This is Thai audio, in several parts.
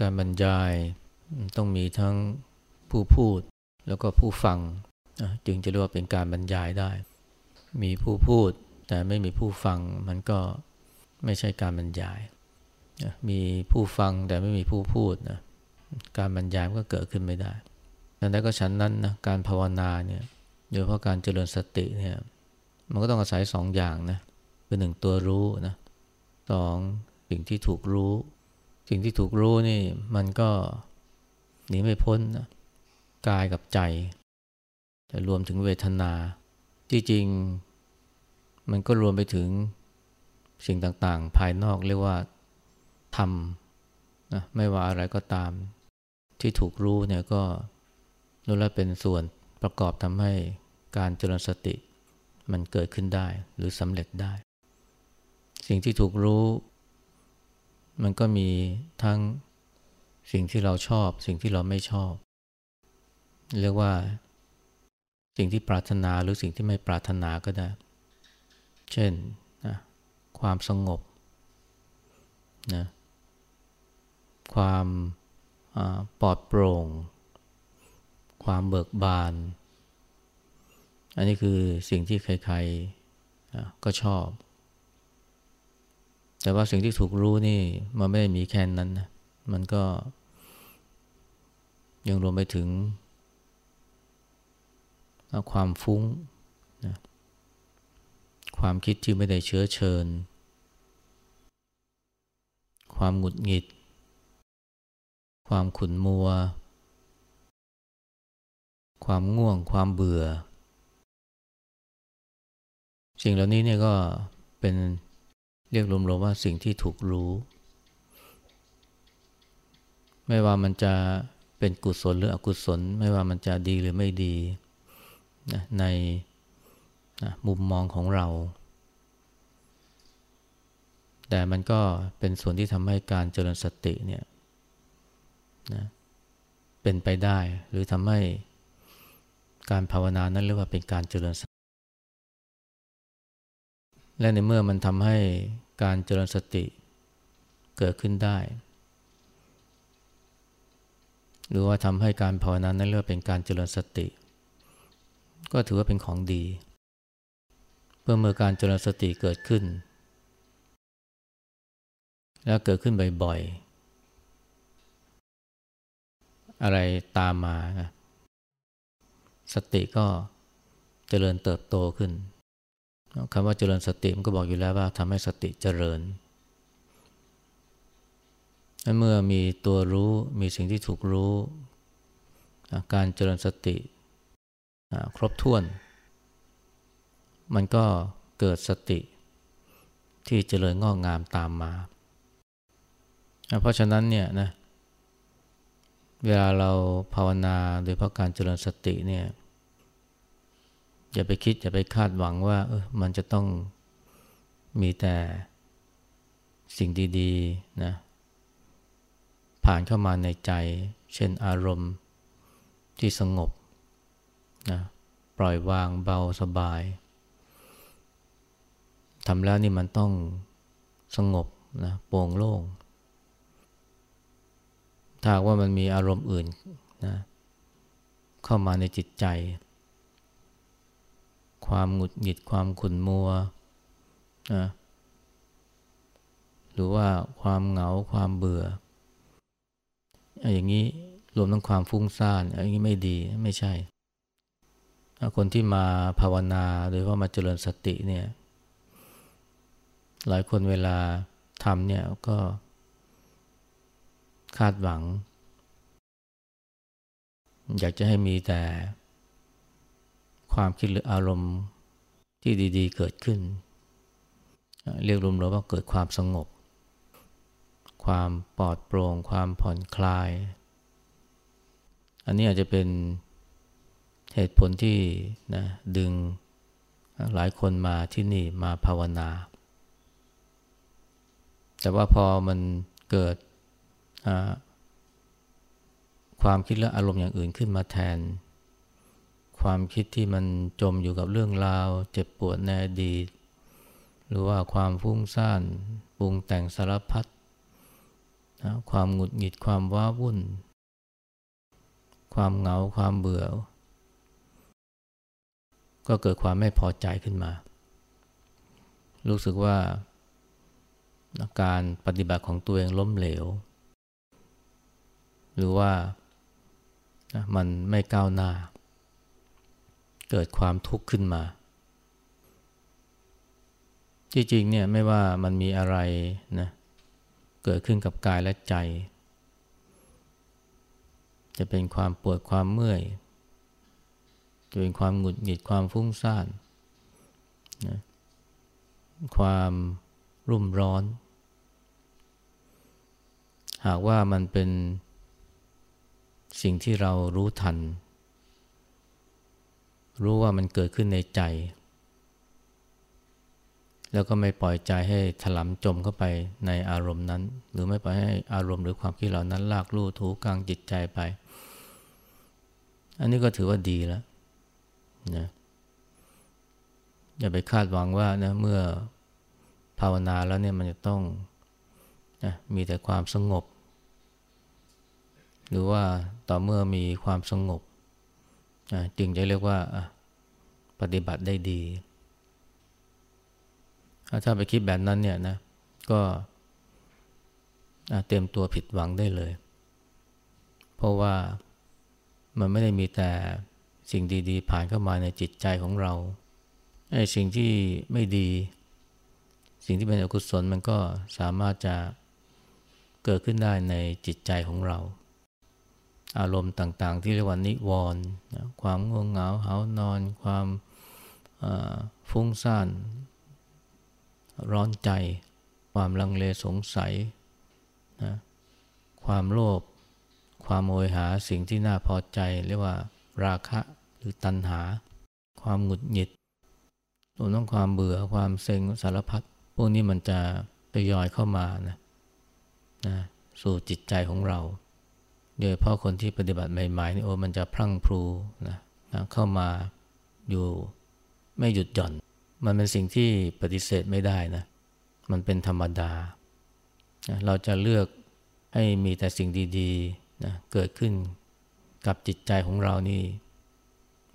การบรรยายต้องมีทั้งผู้พูดแล้วก็ผู้ฟังจึงจะเรียกว่าเป็นการบรรยายได้ มีผู้พูดแต่ไม่มีผู้ฟังมันก็ไม่ใช่การบรรยาย มีผู้ฟังแต่ไม่มีผู้พูดนะการบรรยายก็เกิดขึ้นไม่ได้ดังนั้นก็ฉันนั้นนะการภาวนาเนี่ยโดยเฉพาะการเจริญสติเนี่ยมันก็ต้องอาศัยสองอย่างนะคือหนึ่งตัวรู้นะสองสิ่งที่ถูกรู้ สิ่งที่ถูกรู้นี่มันก็หนีไม่พ้นนะกายกับใจแต่รวมถึงเวทนา ที่จริง มันก็รวมไปถึงสิ่งต่างๆ ภายนอกเรียกว่าธรรมนะไม่ว่าอะไรก็ตาม ที่ถูกรู้เนี่ยก็นั่นแหละเป็นส่วนประกอบทำให้การเจริญสติ มันเกิดขึ้นได้หรือสำเร็จได้ สิ่งที่ถูกรู้ มันก็มีทั้งสิ่งที่เราชอบ สิ่งที่เราไม่ชอบ เรียกว่าสิ่งที่ปรารถนาหรือสิ่งที่ไม่ปรารถนาก็ได้ เช่นนะความสงบนะความปลอดโปร่ง ความเบิกบาน อันนี้คือสิ่งที่ใครๆก็ชอบ แต่ว่าสิ่งที่ถูกรู้นี่มันไม่ได้มีแค่นั้นนะ มันก็ ยังรวมไปถึง ความฟุ้งนะความคิดที่ไม่ได้เชื้อเชิญ ความหงุดหงิด ความขุนมัว ความง่วง ความเบื่อ สิ่งเหล่านี้เนี่ยก็เป็น เรียกรวมๆว่าสิ่งที่ถูกรู้ ไม่ว่ามันจะเป็นกุศลหรืออกุศล ไม่ว่ามันจะดีหรือไม่ดีนะในนะมุมมองของเรา แต่มันก็เป็นส่วนที่ทำให้การเจริญสติเนี่ยนะเป็นไปได้หรือทำให้การภาวนานั้นเรียกว่าเป็นการเจริญส และในเมื่อมันทำให้การเจริญสติเกิดขึ้นได้ หรือว่าทำให้การภาวนานั้นเรียกเป็นการเจริญสติ ก็ถือว่าเป็นของดี เพื่อเมื่อการเจริญสติเกิดขึ้น แล้วเกิดขึ้นบ่อยๆ อะไรตามมา สติก็เจริญเติบโตขึ้น คำว่าเจริญสติมันก็บอกอยู่แล้วว่าทำให้สติเจริญ เมื่อมีตัวรู้มีสิ่งที่ถูกรู้ การเจริญสติครบถ้วน มันก็เกิดสติที่เจริญงอกงามตามมา เพราะฉะนั้นเนี่ยนะเวลาเราภาวนาโดยเพราะการเจริญสติเนี่ย อย่าไปคิด อย่าไปคาดหวังว่าเออมันจะต้องมีแต่สิ่งดีๆนะผ่านเข้ามาในใจ เช่นอารมณ์ที่สงบนะปล่อยวางเบาสบายทำแล้วนี่มันต้องสงบนะโปร่งโล่ง ถ้าว่ามันมีอารมณ์อื่นนะเข้ามาในจิตใจ ความหงุดหงิดความขุ่นมัวนะหรือว่าความเหงาความเบื่ออย่างนี้รวมทั้งความฟุ้งซ่านอย่างนี้ไม่ดีไม่ใช่ คนที่มาภาวนาหรือว่ามาเจริญสติเนี่ยหลายคนเวลาทำเนี่ยก็คาดหวัง อยากจะให้มีแต่ ความคิดหรืออารมณ์ที่ดี ๆ เกิดขึ้น เรียกรวมๆว่าเกิดความสงบ ความปลอดโปร่ง ความผ่อนคลาย อันนี้อาจจะเป็นเหตุผลที่นะดึงหลายคนมาที่นี่มาภาวนา แต่ว่าพอมันเกิดความคิดและอารมณ์อย่างอื่นขึ้นมาแทน ความคิดที่มันจมอยู่กับเรื่องราว เจ็บปวดในอดีต หรือว่าความฟุ้งซ่านปรุงแต่งสารพัดนะความหงุดหงิดความว้าวุ่น ความเหงาความเบื่อ ก็เกิดความไม่พอใจขึ้นมา รู้สึกว่า การปฏิบัติของตัวเองล้มเหลว หรือว่ามันไม่ก้าวหน้า เกิดความทุกข์ขึ้นมา จริงๆเนี่ยไม่ว่ามันมีอะไรนะเกิดขึ้นกับกายและใจ จะเป็นความปวดความเมื่อย จะเป็นความหงุดหงิดความฟุ้งซ่านนะความรุ่มร้อน หากว่ามันเป็นสิ่งที่เรารู้ทัน รู้ว่ามันเกิดขึ้นในใจ แล้วก็ไม่ปล่อยใจให้ถลำจมเข้าไปในอารมณ์นั้น หรือไม่ปล่อยให้อารมณ์หรือความคิดเหล่านั้นลากลู่ถูกลางจิตใจไป อันนี้ก็ถือว่าดีแล้วนะอย่าไปคาดหวังว่านะเมื่อภาวนาแล้วเนี่ยมันจะต้องนะมีแต่ความสงบ หรือว่าต่อเมื่อมีความสงบ จึงจะเรียกว่าปฏิบัติได้ดี ถ้าไปคิดแบบนั้นเนี่ยนะก็เตรียมตัวผิดหวังได้เลย เพราะว่ามันไม่ได้มีแต่สิ่งดีๆ ผ่านเข้ามาในจิตใจของเราไอ้สิ่งที่ไม่ดี สิ่งที่เป็นอกุศลมันก็สามารถจะเกิดขึ้นได้ในจิตใจของเรา อารมณ์ต่างๆ ที่เรียกว่านิวรณ์ความง่วงเหงาเหานอน ความฟุ้งซ่าน ร้อนใจ ความลังเลสงสัยนะความโลภความโมยหาสิ่งที่น่าพอใจ เรียกว่าราคะหรือตัณหา ความหงุดหงิดรวมทั้งความเบื่อความเซ็งสารพัดพวกนี้มันจะทยอยเข้ามานะนะสู่จิตใจของเรา โดยเพราะคนที่ปฏิบัติใหม่ๆนี่โอ้มันจะพรั่งพรูนะนะเข้ามาอยู่ไม่หยุดหย่อน มันเป็นสิ่งที่ปฏิเสธไม่ได้นะ มันเป็นธรรมดา เราจะเลือกให้มีแต่สิ่งดีๆนะเกิดขึ้นกับจิตใจของเรานี่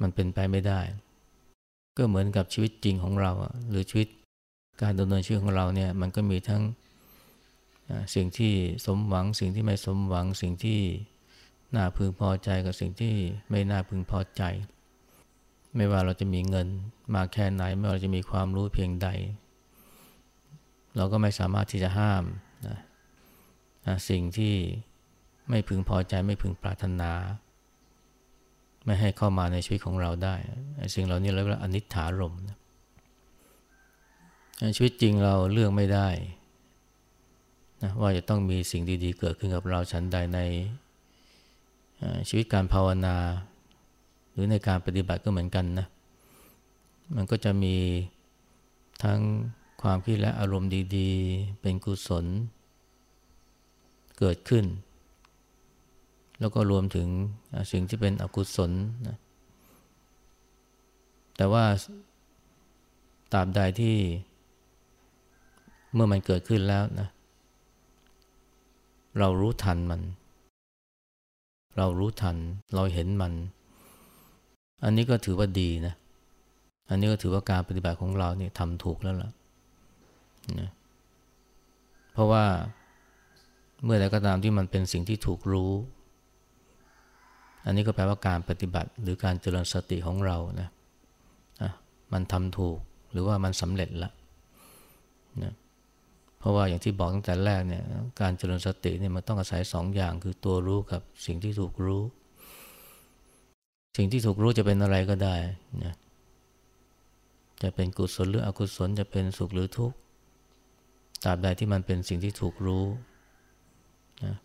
มันเป็นไปไม่ได้ ก็เหมือนกับชีวิตจริงของเรา หรือชีวิตการดำเนินชีวิตของเราเนี่ยมันก็มีทั้งสิ่งที่สมหวัง สิ่งที่ไม่สมหวังสิ่งที่ น่าพึงพอใจกับสิ่งที่ไม่น่าพึงพอใจ ไม่ว่าเราจะมีเงินมาแค่ไหน ไม่ว่าเราจะมีความรู้เพียงใด เราก็ไม่สามารถที่จะห้ามนะนะสิ่งที่ไม่พึงพอใจไม่พึงปรารถนา ไม่ให้เข้ามาในชีวิตของเราได้ สิ่งเหล่านี้เรียกว่าอนิจฐารมนะชีวิตจริงเราเลือกไม่ได้นะว่าจะต้องมีสิ่งดีๆ เกิดขึ้นกับเราฉันใดใน ชีวิตการภาวนา หรือในการปฏิบัติก็เหมือนกันนะ มันก็จะมีทั้งความคิดและอารมณ์ดีๆ เป็นกุศล เกิดขึ้น แล้วก็รวมถึงสิ่งที่เป็นอกุศลนะแต่ว่าตราบใดที่เมื่อมันเกิดขึ้นแล้วนะ เรารู้ทันมัน เรารู้ทัน เราเห็นมัน อันนี้ก็ถือว่าดีนะ อันนี้ก็ถือว่าการปฏิบัติของเราเนี่ยทำถูกแล้วล่ะนะเพราะว่าเมื่อใดก็ตามที่มันเป็นสิ่งที่ถูกรู้ อันนี้ก็แปลว่าการปฏิบัติหรือการเจริญสติของเรานะะมันทำถูกหรือว่ามันสำเร็จละนะ เพราะว่าอย่างที่บอกตั้งแต่แรกเนี่ยการเจริญสติเนี่ยมันต้องอาศัยสองอย่างคือตัวรู้กับสิ่งที่ถูกรู้ สิ่งที่ถูกรู้จะเป็นอะไรก็ได้นะจะเป็นกุศลหรืออกุศลจะเป็นสุขหรือทุกข์ตราบใดที่มันเป็นสิ่งที่ถูกรู้นะ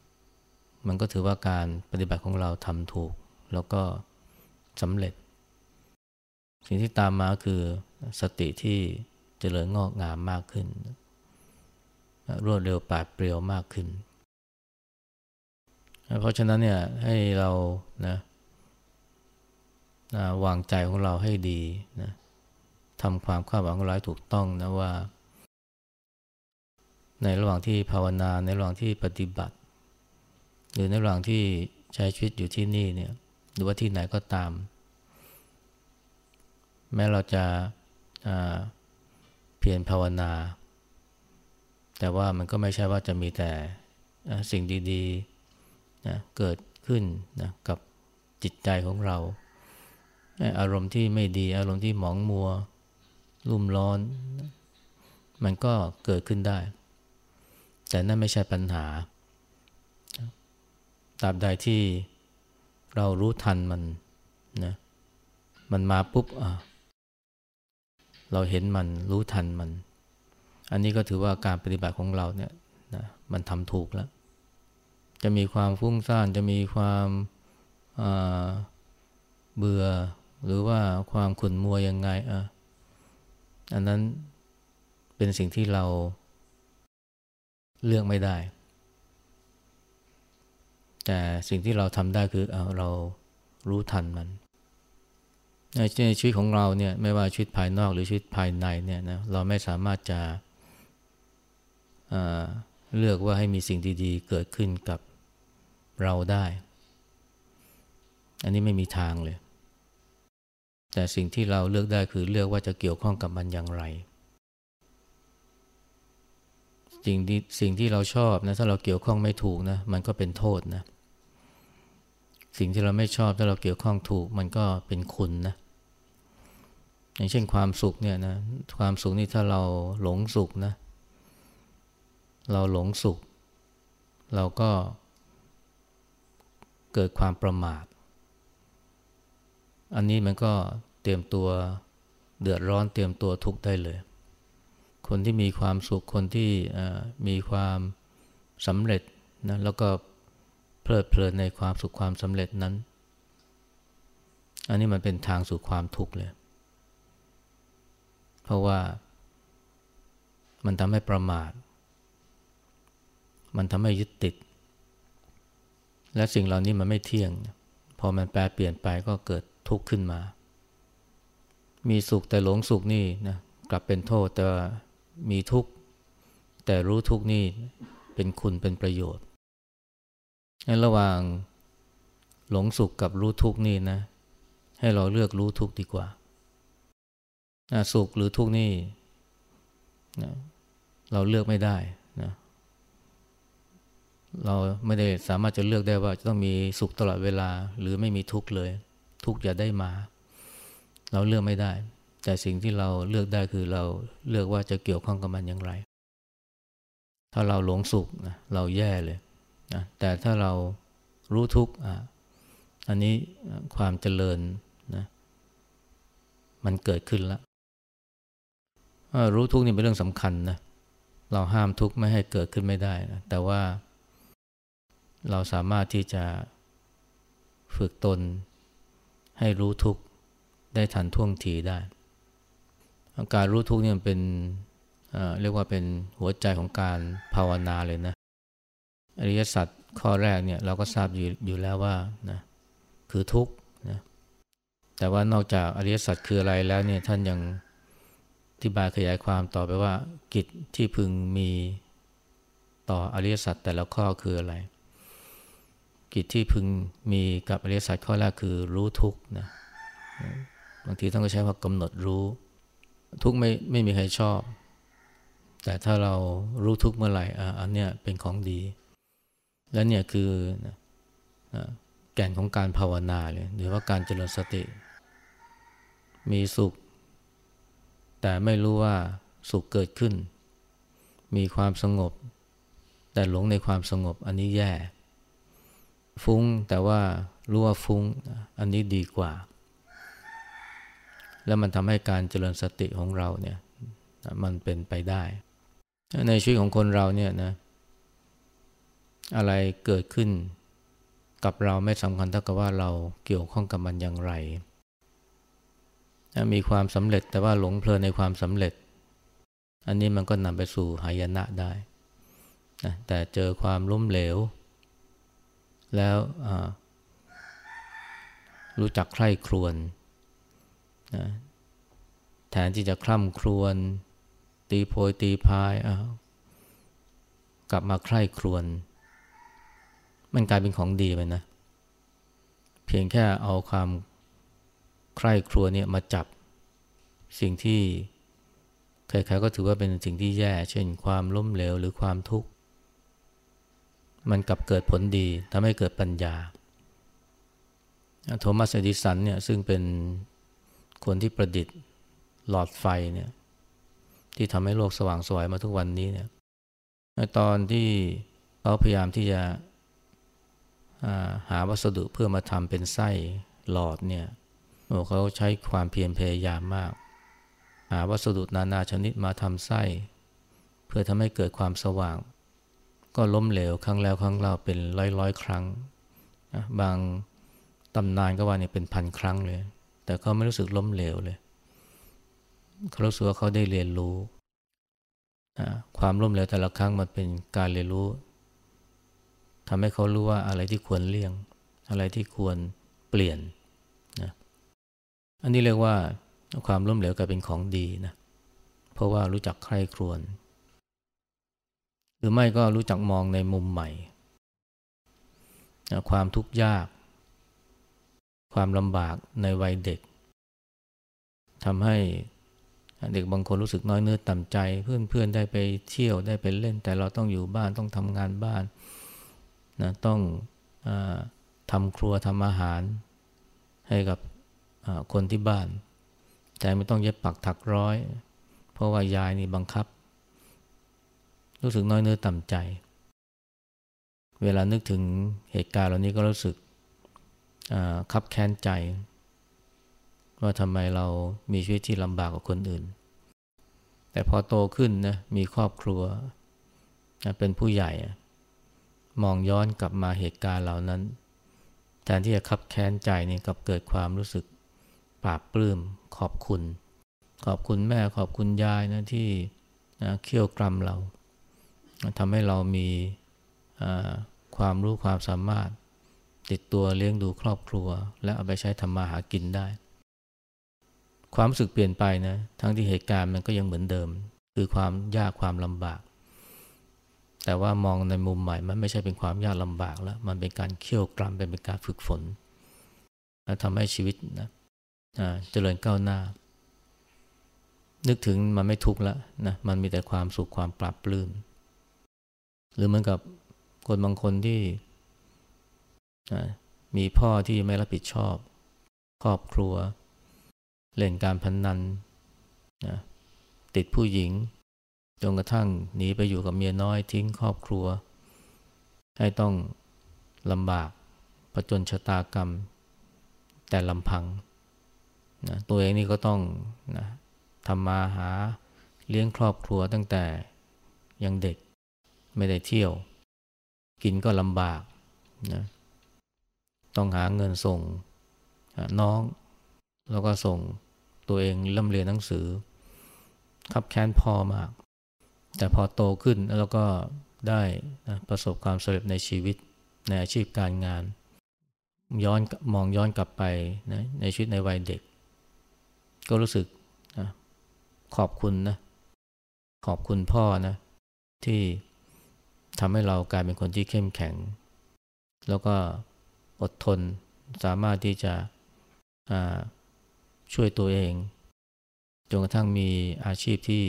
มันก็ถือว่าการปฏิบัติของเราทำถูก แล้วก็สำเร็จ สิ่งที่ตามมาคือสติที่เจริญงอกงามมากขึ้น รวดเร็วปาดเปรียวมากขึ้น เพราะฉะนั้นเนี่ยให้เรานะนะวางใจของเราให้ดีนะทำความคาดหวังของเราถูกต้องนะว่า ในระหว่างที่ภาวนาในระหว่างที่ปฏิบัติ หรือในระหว่างที่ใช้ชีวิตอยู่ที่นี่เนี่ยหรือว่าที่ไหนก็ตาม แม้เราจะเพียรภาวนา แต่ว่ามันก็ไม่ใช่ว่าจะมีแต่สิ่งดีๆนะเกิดขึ้นนะกับจิตใจของเรา อารมณ์ที่ไม่ดีอารมณ์ที่หมองมัว รุ่มร้อน มันก็เกิดขึ้นได้ แต่นั่นไม่ใช่ปัญหาตราบใดที่เรารู้ทันมันนะมันมาปุ๊บอะเราเห็นมันรู้ทันมัน อันนี้ก็ถือว่าการปฏิบัติของเราเนี่ยนะมันทำถูกแล้ว จะมีความฟุ้งซ่านจะมีความเบื่อหรือว่าความขุ่นมัวยังไงอะอันนั้นเป็นสิ่งที่เราเลือกไม่ได้ แต่สิ่งที่เราทำได้คือเเรารู้ทันมันในชีวิตของเราเนี่ยไม่ว่าชีวิตภายนอกหรือชีวิตภายในเนี่ยนะเราไม่สามารถจะเเลือกว่าให้มีสิ่งดีๆ เกิดขึ้นกับเราได้ อันนี้ไม่มีทางเลย แต่สิ่งที่เราเลือกได้คือเลือกว่าจะเกี่ยวข้องกับมันอย่างไร สิ่งที่สิ่งที่เราชอบนะถ้าเราเกี่ยวข้องไม่ถูกนะมันก็เป็นโทษนะ สิ่งที่เราไม่ชอบถ้าเราเกี่ยวข้องถูกมันก็เป็นคุณนะอย่างเช่นความสุขเนี่ยนะความสุขนี่ถ้าเราหลงสุขนะเเราหลงสุข เราก็เกิดความประมาท อันนี้มันก็เตรียมตัวเดือดร้อนเตรียมตัวทุกข์ได้เลย คนที่มีความสุขคนที่มีความสำเร็จนะแล้วก็เพลิดเพลินในความสุขความสำเร็จนั้น อันนี้มันเป็นทางสู่ความทุกข์เลย เพราะว่ามันทำให้ประมาท มันทำให้ยึดติด และสิ่งเหล่านี้มันไม่เที่ยง พอมันแปลเปลี่ยนไปก็เกิดทุกข์ขึ้นมา มีสุขแต่หลงสุขนี่นะกลับเป็นโทษแต่มีทุกข์แต่รู้ทุกข์นี่เป็นคุณเป็นประโยชน์ระหว่างหลงสุขกับรู้ทุกข์นี่นะ ให้เราเลือกรู้ทุกข์ดีกว่าสุขหรือทุกข์นี่นะเราเลือกไม่ได้นะ เราไม่ได้สามารถจะเลือกได้ว่าจะต้องมีสุขตลอดเวลา หรือไม่มีทุกข์เลย ทุกข์อย่าได้มา เราเลือกไม่ได้ แต่สิ่งที่เราเลือกได้คือเราเลือกว่าจะเกี่ยวข้องกับมันอย่างไร ถ้าเราหลงสุขนะเราแย่เลยนะแต่ถ้าเรารู้ทุกอะอันนี้ความเจริญนะมันเกิดขึ้นแล้วรู้ทุกข์นี่เป็นเรื่องสำคัญนะเราห้ามทุกข์ไม่ให้เกิดขึ้นไม่ได้นะแต่ว่า เราสามารถที่จะฝึกตนให้รู้ทุกได้ทันท่วงทีได้ การรู้ทุกเนี่ยเป็นเรียกว่าเป็นหัวใจของการภาวนาเลยนะ อริยสัจข้อแรกเนี่ยเราก็ทราบอยู่อยู่แล้วว่านะคือทุกข์นะแต่ว่านอกจากอริยสัจคืออะไรแล้วเนี่ยท่านยังอธิบายขยายความต่อไปว่า กิจที่พึงมีต่ออริยสัจแต่ละข้อคืออะไร กิจที่พึงมีกับอริยสัจข้อแรกคือรู้ทุกข์นะบางทีท่านก็ใช้ว่ากำหนดรู้ ทุกข์ไม่ไม่มีใครชอบ แต่ถ้าเรารู้ทุกข์เมื่อไหร่อันเนี้ยเป็นของดี และเนี่ยคือแก่นของการภาวนาเลยหรือว่าการเจริญสติ มีสุข แต่ไม่รู้ว่าสุขเกิดขึ้น มีความสงบ แต่หลงในความสงบอันนี้แย่ ฟุ้งแต่ว่ารู้ว่าฟุ้งอันนี้ดีกว่า แล้วมันทำให้การเจริญสติของเราเนี่ยมันเป็นไปได้ ในชีวิตของคนเราเนี่ยนะอะไรเกิดขึ้นกับเราไม่สำคัญเท่ากับว่าเราเกี่ยวข้องกับมันอย่างไร มีความสำเร็จแต่ว่าหลงเพลินในความสำเร็จ อันนี้มันก็นำไปสู่หายนะได้ แต่เจอความล้มเหลว แล้วรู้จักใคร่ครวญแทนที่จะคล่ำครวญตีโพยตีพายกลับมาใคร่ครวญมันกลายเป็นของดีไปนะ เพียงแค่เอาความใคร่ครัวเนี่ยมาจับสิ่งที่ใครๆก็ถือว่าเป็นสิ่งที่แย่ เช่นความล้มเหลวหรือความทุกข์ มันกลับเกิดผลดีทำให้เกิดปัญญา โทมัสเอดิสันเนี่ยซึ่งเป็นคนที่ประดิษฐ์หลอดไฟเนี่ยที่ทำให้โลกสว่างสวยมาทุกวันนี้เนี่ยตอนที่เขาพยายามที่จะหาวัสดุเพื่อมาทำเป็นไส้หลอดเนี่ยโอ้เขาใช้ความเพียรพยายามมาก หาวัสดุนานาชนิดมาทำไส้ เพื่อทำให้เกิดความสว่าง ก็ล้มเหลวครั้งแล้วครั้งเล่าเป็นร้อยร้อยครั้งบางตำนานก็ว่าเนี่ยเป็นพันครั้งเลย แต่เขาไม่รู้สึกล้มเหลวเลยเขารู้สึกว่าเขาได้เรียนรู้ความล้มเหลวแต่ละครั้งมันเป็นการเรียนรู้ทำให้เขารู้ว่าอะไรที่ควรเลี่ยง อะไรที่ควรเปลี่ยนนะอันนี้เรียกว่าความล้มเหลวกลายเป็นของดีนะเพราะว่ารู้จักใคร่ครวญ รือไม่ก็รู้จักมองในมุมใหม่ ความทุกข์ยาก ความลำบากในวัยเด็กทำให้เด็กบางคนรู้สึกน้อยเนื้อต่ำใจ เพื่อนๆได้ไปเที่ยวได้ไปเล่น แต่เราต้องอยู่บ้านต้องทำงานบ้านนะต้องอทำครัวทำอาหาร ให้กับคนที่บ้านแต่ไม่ต้องเย็บปักถักร้อย เพราะว่ายายนี่บังคับ รู้สึกน้อยเนื้อต่ำใจ เวลานึกถึงเหตุการณ์เหล่านี้ก็รู้สึกคับแค้นใจ ว่าทำไมเรามีชีวิตที่ลำบากกว่าคนอื่น แต่พอโตขึ้นนะมีครอบครัวเป็นผู้ใหญ่ มองย้อนกลับมาเหตุการณ์เหล่านั้น แทนที่จะขับแค้นใจนี่กับเกิดความรู้สึกปราบปลื้มขอบคุณ ขอบคุณแม่ขอบคุณยายนะที่นะเคี่ยวกรำเรา ทำให้เรามีความรู้ความสามารถ ติดตัวเลี้ยงดูครอบครัว และเอาไปใช้ทำมาหากินได้ ความรู้สึกเปลี่ยนไปนะทั้งที่เหตุการณ์มันก็ยังเหมือนเดิม คือความยากความลำบาก แต่ว่ามองในมุมใหม่มันไม่ใช่เป็นความยากลำบากแล้ว มันเป็นการเคี่ยวกรำเป็นการฝึกฝนและทำให้ชีวิตนะเจริญก้าวหน้า นึกถึงมันไม่ทุกข์แล้วนะมันมีแต่ความสุขความปรับปลื้ม หรือเหมือนกับคนบางคนที่มีพ่อที่ไม่รับผิดชอบ ครอบครัว เล่นการพนนันนะติดผู้หญิงจนกระทั่งหนีไปอยู่กับเมียน้อยทิ้งครอบครัว ให้ต้องลำบากประจนชะตากรรม แต่ลำพังนะตัวเองนี่ก็ต้องนะทำมาหาเลี้ยงครอบครัวตั้งแต่ยังเด็ก ไม่ได้เที่ยว กินก็ลำบากนะต้องหาเงินส่งน้อง แล้วก็ส่งตัวเองเริ่มเรียนหนังสือ ขับแค้นพ่อมาก แต่พอโตขึ้นแล้วก็ได้นะประสบความสำเร็จในชีวิตในอาชีพการงาน ย้อนมองย้อนกลับไปนะในชีวิตในวัยเด็ก ก็รู้สึกนะขอบคุณนะขอบคุณพ่อนะที่ ทำให้เรากลายเป็นคนที่เข้มแข็ง แล้วก็อดทนสามารถที่จะช่วยตัวเองจนกระทั่งมีอาชีพที่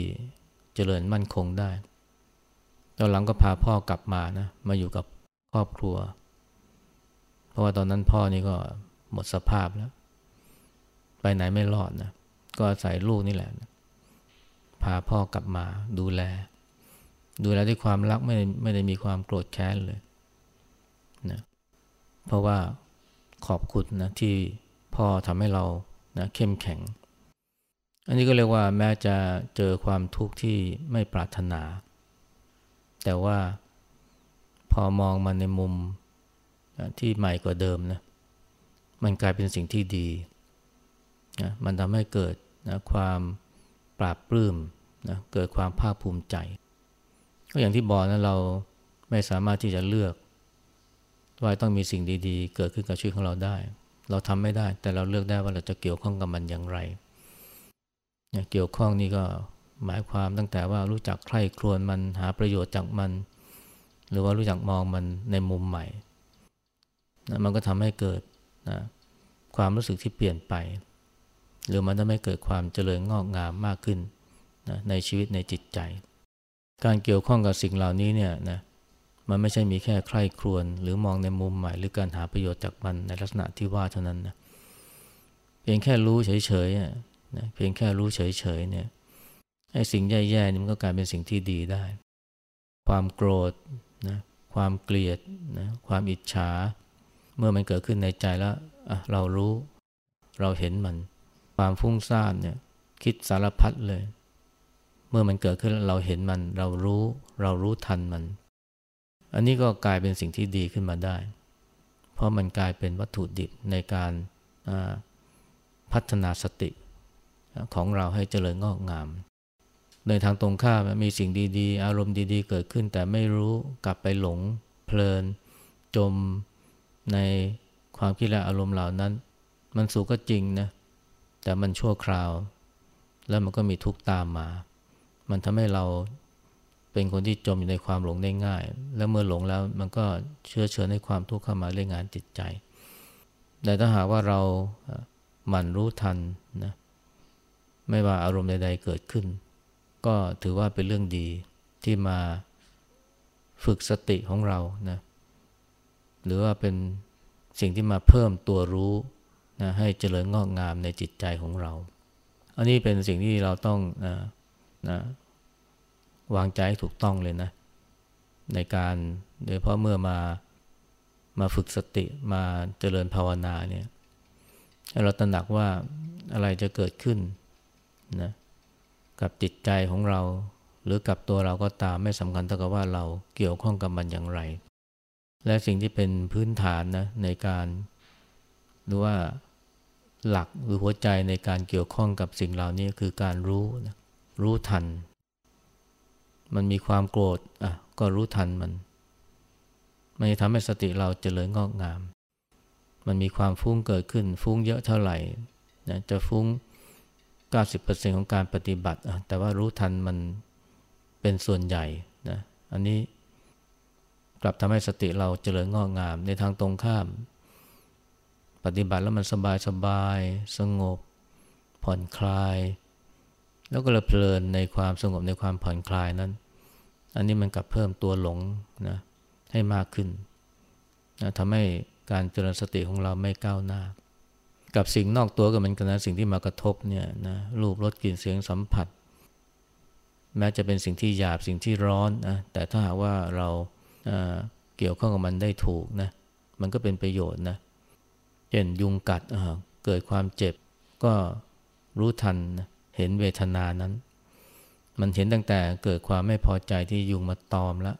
เจริญมั่นคงได้ตอนหลังก็พาพ่อกลับมานะมาอยู่กับครอบครัว เพราะว่าตอนนั้นพ่อนี่ก็หมดสภาพแล้ว ไปไหนไม่รอดนะก็อาศัยลูกนี่แหละนะพาพ่อกลับมาดูแล ดูแลด้วยความรักไม่ไม่ได้มีความโกรธแค้นเลยนะเพราะว่าขอบคุณนะที่พ่อทำให้เรานะเข้มแข็ง อันนี้ก็เรียกว่าแม้จะเจอความทุกข์ที่ไม่ปรารถนา แต่ว่าพอมองมันในมุมที่ใหม่กว่าเดิมนะมันกลายเป็นสิ่งที่ดีนะมันทำให้เกิดนะความปราบปลื้มนะเกิดความภาคภูมิใจ ก็อย่างที่บอกนะเราไม่สามารถที่จะเลือก ว่าต้องมีสิ่งดีๆ เกิดขึ้นกับชีวิตของเราได้ เราทำไม่ได้ แต่เราเลือกได้ว่าเราจะเกี่ยวข้องกับมันอย่างไรเกี่ยวข้องนี่ก็หมายความตั้งแต่ว่ารู้จักใคร่ครวญมันหาประโยชน์จากมัน หรือว่ารู้จักมองมันในมุมใหม่นะมันก็ทำให้เกิดนะความรู้สึกที่เปลี่ยนไป หรือมันทำให้เกิดความเจริญงอกงามมากขึ้นนะในชีวิตในจิตใจ การเกี่ยวข้องกับสิ่งเหล่านี้เนี่ยนะมันไม่ใช่มีแค่ใคร่ครวญหรือมองในมุมใหม่หรือการหาประโยชน์จากมันในลักษณะที่ว่าเท่านั้นนะเพียงแค่รู้เฉยๆนะเพียงแค่รู้เฉยๆเนี่ยไอ้สิ่งแย่ๆนี่มันก็กลายเป็นสิ่งที่ดีได้ ความโกรธนะความเกลียดนะความอิจฉา เมื่อมันเกิดขึ้นในใจแล้วเรารู้เราเห็นมัน ความฟุ้งซ่านเนี่ยคิดสารพัดเลย เมื่อมันเกิดขึ้นเราเห็นมันเรารู้เรารู้ทันมัน อันนี้ก็กลายเป็นสิ่งที่ดีขึ้นมาได้ เพราะมันกลายเป็นวัตถุดิบในการพัฒนาสติของเราให้เจริญงอกงาม ในทางตรงข้ามมีสิ่งดีๆ อารมณ์ดีๆ เกิดขึ้นแต่ไม่รู้กลับไปหลงเพลิน จมในความคิดและอารมณ์เหล่านั้น มันสุขก็จริงนะแต่มันชั่วคราว แล้วมันก็มีทุกข์ตามมา มันทำให้เราเป็นคนที่จมอยู่ในความหลงได้ง่าย แล้วเมื่อหลงแล้วมันก็เชื้อเชิญให้ความทุกข์เข้ามาเล่นงานจิตใจ แต่ถ้าหากว่าเราหมั่นรู้ทันนะไม่ว่าอารมณ์ใด ๆ เกิดขึ้น ก็ถือว่าเป็นเรื่องดีที่มาฝึกสติของเรานะหรือว่าเป็นสิ่งที่มาเพิ่มตัวรู้นะให้เจริญงอกงามในจิตใจของเรา อันนี้เป็นสิ่งที่เราต้องนะ นะวางใจให้ถูกต้องเลยนะ ในการโดยเพราะเมื่อมามาฝึกสติมาเจริญภาวนาเนี่ยเราตระหนักว่าอะไรจะเกิดขึ้นนะกับจิตใจของเรา หรือกับตัวเราก็ตามไม่สำคัญเท่ากับว่าเราเกี่ยวข้องกับมันอย่างไร และสิ่งที่เป็นพื้นฐานนะในการหรือว่าหลักหรือหัวใจในการเกี่ยวข้องกับสิ่งเหล่านี้คือการรู้นะ รู้ทัน มันมีความโกรธอะก็รู้ทันมัน มันจะทำให้สติเราเจริญงอกงาม มันมีความฟุ้งเกิดขึ้น ฟุ้งเยอะเท่าไหร่นะจะฟุ้ง 90%ของการปฏิบัติ แต่ว่ารู้ทันมันเป็นส่วนใหญ่นะอันนี้กลับทำให้สติเราเจริญงอกงาม ในทางตรงข้าม ปฏิบัติแล้วมันสบายสบาย สงบ ผ่อนคลาย แล้วก็เลยเพลินในความสงบในความผ่อนคลายนั้น อันนี้มันกลับเพิ่มตัวหลงนะให้มากขึ้นนะทำให้การเจริญสติของเราไม่ก้าวหน้า กับสิ่งนอกตัวก็เหมือนกันนะสิ่งที่มากระทบเนี่ยนะรูปรสกลิ่นเสียงสัมผัส แม้จะเป็นสิ่งที่หยาบสิ่งที่ร้อนนะแต่ถ้าหากว่าเราเเกี่ยวข้องกับมันได้ถูกนะมันก็เป็นประโยชน์นะเช่นยุงกัดเกิดความเจ็บก็รู้ทันนะ เห็นเวทนานั้น มันเห็นตั้งแต่เกิดความไม่พอใจที่ยุงมาตอมแล้ว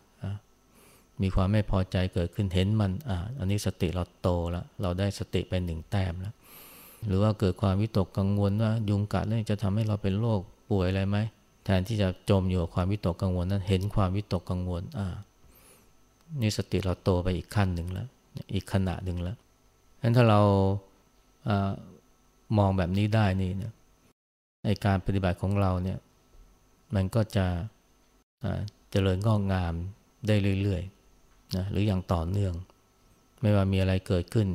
มีความไม่พอใจเกิดขึ้นเห็นมันอ่าอันนี้สติเราโตแล้วเราได้สติไปหนึ่งแต้มแล้วหรือว่าเกิดความวิตกกังวลว่ายุงกัดนี่จะทำให้เราเป็นโรคป่วยอะไรไหมแทนที่จะจมอยู่กับความวิตกกังวลนั้นเห็นความวิตกกังวลอ่านี่สติเราโตไปอีกขั้นหนึ่งแล้ว อีกขณะหนึ่งแล้วฉะนั้นถ้าเราอามองแบบนี้ได้นี่นะ ในการปฏิบัติของเราเนี่ยมันก็จะเจริญงอกงามได้เรื่อยๆนะหรืออย่างต่อเนื่อง ไม่ว่ามีอะไรเกิดขึ้น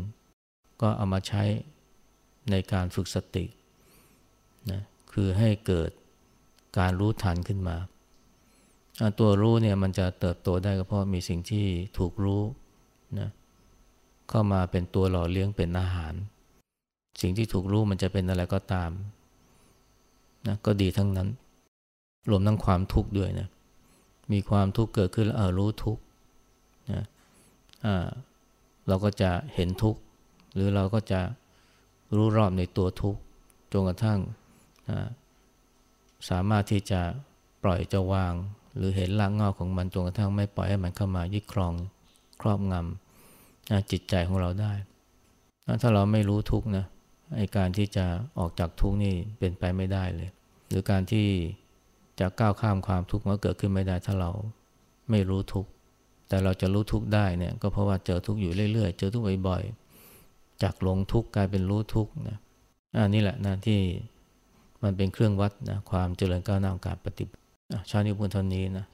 ก็เอามาใช้ในการฝึกสตินะคือให้เกิดการรู้ทันขึ้นมาตัวรู้เนี่ยมันจะเติบโตได้ก็เพราะมีสิ่งที่ถูกรู้นะเข้ามาเป็นตัวหล่อเลี้ยงเป็นอาหาร สิ่งที่ถูกรู้มันจะเป็นอะไรก็ตาม นะก็ดีทั้งนั้น รวมทั้งความทุกข์ด้วยนะ มีความทุกข์เกิดขึ้นแล้วเออรู้ทุกข์นะเราก็จะเห็นทุกข์ หรือเราก็จะรู้รอบในตัวทุกข์จนกระทั่งสามารถที่จะปล่อยจะวาง หรือเห็นรากเงาของมันจนกระทั่งไม่ปล่อยให้มันเข้ามายึดครองครอบงำจิตใจของเราได้ ถ้าเราไม่รู้ทุกข์นะ ไอการที่จะออกจากทุกข์นี่เป็นไปไม่ได้เลย หรือการที่จะก้าวข้ามความทุกข์มันเกิดขึ้นไม่ได้ถ้าเราไม่รู้ทุกข์แต่เราจะรู้ทุกข์ได้เนี่ยก็เพราะว่าเจอทุกข์อยู่เรื่อยๆ เจอทุกข์บ่อยๆ จากหลงทุกข์กลายเป็นรู้ทุกข์นะอันนี้แหละนะที่มันเป็นเครื่องวัดนะความเจริญก้าวหน้าของการปฏิบัติชาตินี้พุทธนี้นะ